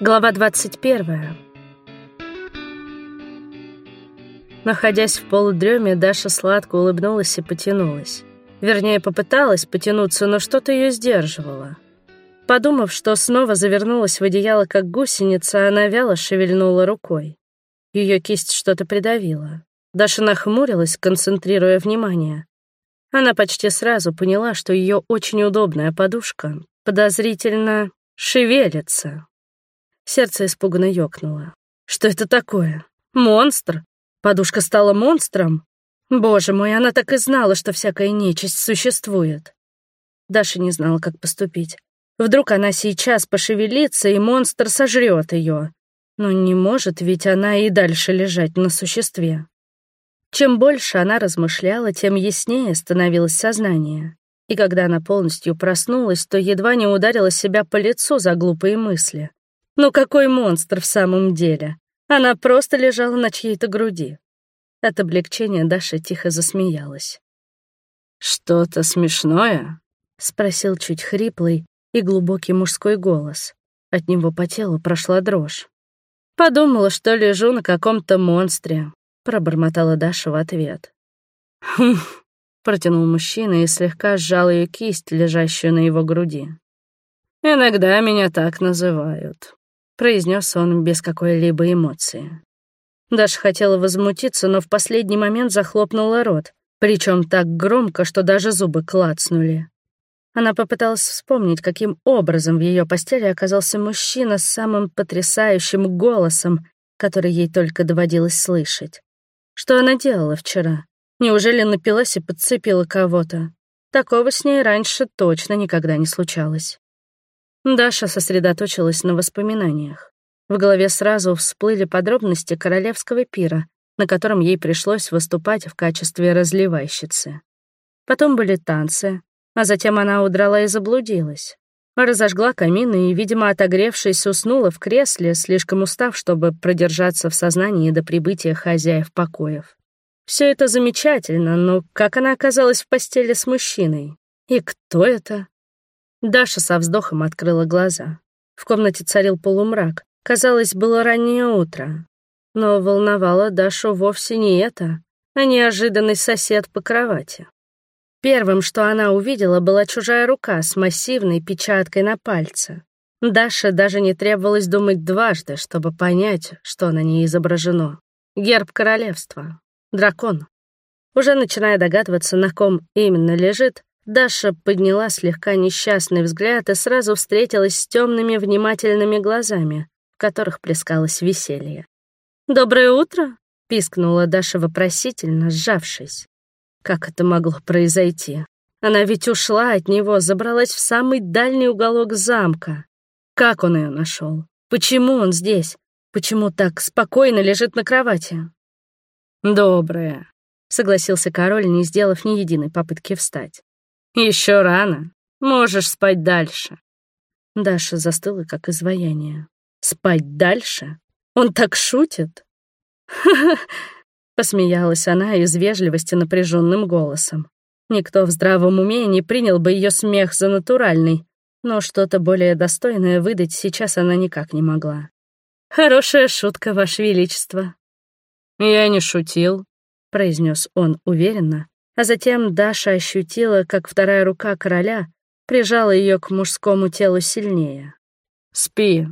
Глава 21. Находясь в полудреме, Даша сладко улыбнулась и потянулась. Вернее, попыталась потянуться, но что-то ее сдерживало. Подумав, что снова завернулась в одеяло, как гусеница, она вяло шевельнула рукой. Ее кисть что-то придавила. Даша нахмурилась, концентрируя внимание. Она почти сразу поняла, что ее очень удобная подушка подозрительно шевелится. Сердце испуганно ёкнуло. Что это такое? Монстр? Подушка стала монстром? Боже мой, она так и знала, что всякая нечисть существует. Даша не знала, как поступить. Вдруг она сейчас пошевелится, и монстр сожрет ее. Но не может, ведь она и дальше лежать на существе. Чем больше она размышляла, тем яснее становилось сознание. И когда она полностью проснулась, то едва не ударила себя по лицу за глупые мысли. Ну какой монстр в самом деле? Она просто лежала на чьей-то груди. От облегчения Даша тихо засмеялась. «Что-то смешное?» — спросил чуть хриплый и глубокий мужской голос. От него по телу прошла дрожь. «Подумала, что лежу на каком-то монстре», — пробормотала Даша в ответ. «Хм», — протянул мужчина и слегка сжал ее кисть, лежащую на его груди. «Иногда меня так называют», — произнес он без какой-либо эмоции. Даша хотела возмутиться, но в последний момент захлопнула рот, причем так громко, что даже зубы клацнули. Она попыталась вспомнить, каким образом в ее постели оказался мужчина с самым потрясающим голосом, который ей только доводилось слышать. Что она делала вчера? Неужели напилась и подцепила кого-то? Такого с ней раньше точно никогда не случалось. Даша сосредоточилась на воспоминаниях. В голове сразу всплыли подробности королевского пира, на котором ей пришлось выступать в качестве разливайщицы. Потом были танцы, а затем она удрала и заблудилась. Разожгла камин и, видимо, отогревшись, уснула в кресле, слишком устав, чтобы продержаться в сознании до прибытия хозяев покоев. Все это замечательно, но как она оказалась в постели с мужчиной? И кто это? Даша со вздохом открыла глаза. В комнате царил полумрак. Казалось, было раннее утро. Но волновало Дашу вовсе не это, а неожиданный сосед по кровати. Первым, что она увидела, была чужая рука с массивной печаткой на пальце. Даше даже не требовалось думать дважды, чтобы понять, что на ней изображено. Герб королевства. Дракон. Уже начиная догадываться, на ком именно лежит, Даша подняла слегка несчастный взгляд и сразу встретилась с темными внимательными глазами, в которых плескалось веселье. «Доброе утро!» — пискнула Даша вопросительно, сжавшись. Как это могло произойти? Она ведь ушла от него, забралась в самый дальний уголок замка. Как он ее нашел? Почему он здесь? Почему так спокойно лежит на кровати? «Доброе», — согласился король, не сделав ни единой попытки встать. Еще рано. Можешь спать дальше». Даша застыла, как изваяние. «Спать дальше? Он так шутит?» «Ха-ха!» Посмеялась она из вежливости напряженным голосом. Никто в здравом уме не принял бы ее смех за натуральный, но что-то более достойное выдать сейчас она никак не могла. «Хорошая шутка, Ваше Величество». «Я не шутил», — произнес он уверенно, а затем Даша ощутила, как вторая рука короля прижала ее к мужскому телу сильнее. «Спи,